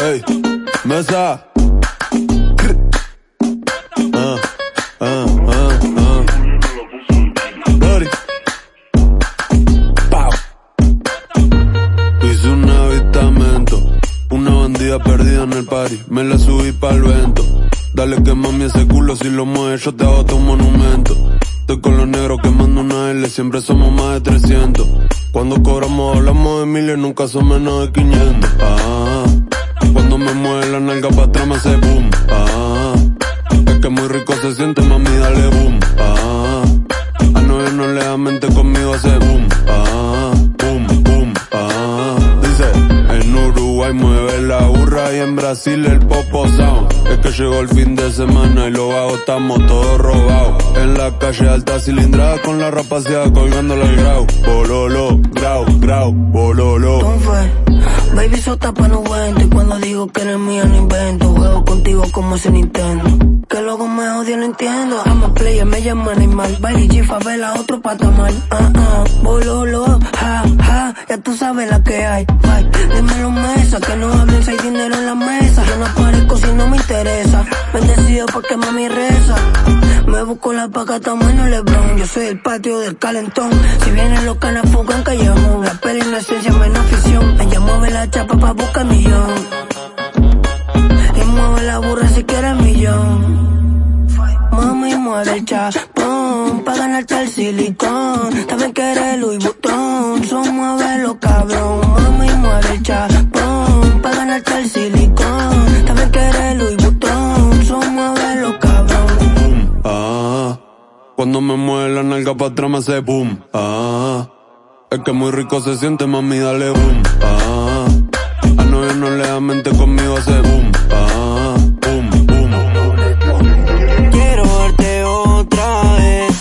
Ey, mesa. Ah, ah, ah, ah. Pau. Hice un avistamento. Una bandida perdida en el party. Me la subí pa'l vento. Dale que mami ese culo si lo mueves yo te hago tu monumento. Estoy con los negros quemando una L, siempre somos más de 300. Cuando cobramos hablamos de miles, nunca son menos de 500. Ah, me mueve la nalga pa' atrás me hace boom. Ah, es que muy rico se siente, mami, dale boom. Ah, a novio no le da mente conmigo hace boom. Ah, boom, boom. Ah, dice, en Uruguay mueve la burra y en Brasil el popo sound. Es que llegó el fin de semana y lo hago, estamos todos robados. En la calle alta cilindrada con la rapacidad colgándole al grau. Bololo, grau, grau, bololo. ¿Cómo fue? Baby, sota pa' no cuento Digo que eres mía no invento. Juego contigo como ese Nintendo. Que luego me odio, no entiendo. I'm a player, me llama Neymar Bailey G, favela, otro patamar Ah, ah, bololo, ja, ja. Ya tú sabes la que hay. Bye, dímelo mesa Que no hablen si hay dinero en la mesa. Yo no aparezco si no me interesa. Bendecido porque mami reza. Me busco la paca, el Lebron. Yo soy el patio del calentón. Si vienen los canas, en callejón. La peli esencia, menos afición. Ella mueve la chapa pa' buscar millón. Mami, mueve el chapón. Pa' ganarte el silicón. También quiere Louis Vuitton. Son mueve cabrón. Mami, mueve el chapón. Pa' ganarte el silicón. También quiere Louis Vuitton. Son mueve cabrón. Ah, cuando me mueve la nalga pa' atrás me hace boom. Ah. Es que muy rico se siente, mami, dale boom. Ah, a novio no le da mente conmigo, hace boom. Ah,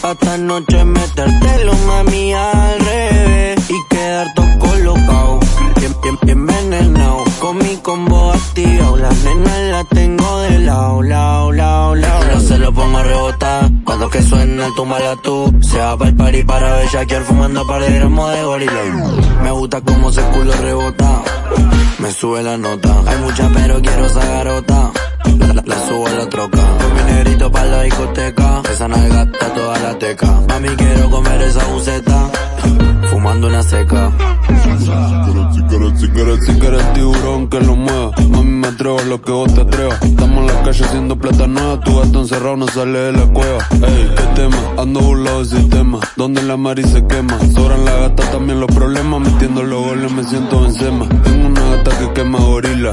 vez. Hasta noche metértelo, mami, al revés. Y quedar todo colocado. Bien, bien, bien envenenado. Con mi combo activado. La nena la tengo de lado, lado, lado, lado. No se lo pongo a rebotar cuando que suena, la tú. Se va para el party para bellaquear fumando par de gramos de gorila. Me gusta como se culo rebota. Me sube la nota. Hay mucha pero quiero esa garota. La, subo a la troca. Con mi negrito para la discoteca. Esa nalga está toda la teca. Mami quiero comer esa buceta. Fumando una seca. Si quieres, si quieres, tiburón que lo mueva. Mami me atrevo a lo que vos te atrevas. Estamos en la calle haciendo plata nueva. Tu gato encerrado no sale de la cueva. Ey, qué tema, ando burlado del sistema. Donde la mari se quema. Sobran la gata también los problemas. Metiendo los goles me siento gata que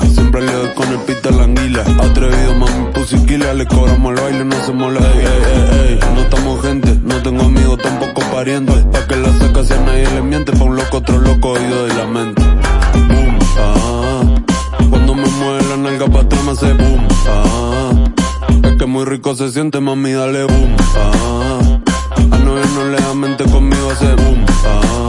Siempre le doy con el pita la anguila. Atrevido, mami, pusiquila. Le cobramos el baile, no se mola. Ey, ey, ey, no estamos gente. No tengo amigos, tampoco parientes. Pa' que la saca si a nadie le miente. Pa' un loco, otro loco, oído de la mente. Boom, ah. Cuando me mueve la nalga pa' atrás me hace boom, ah. Es que muy rico se siente, mami, dale boom, ah. A no le da mente conmigo hace boom, ah.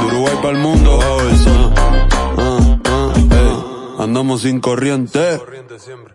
De Uruguay mundo, eso. Ah, ah, ey. Andamos sin corriente. Corriente siempre.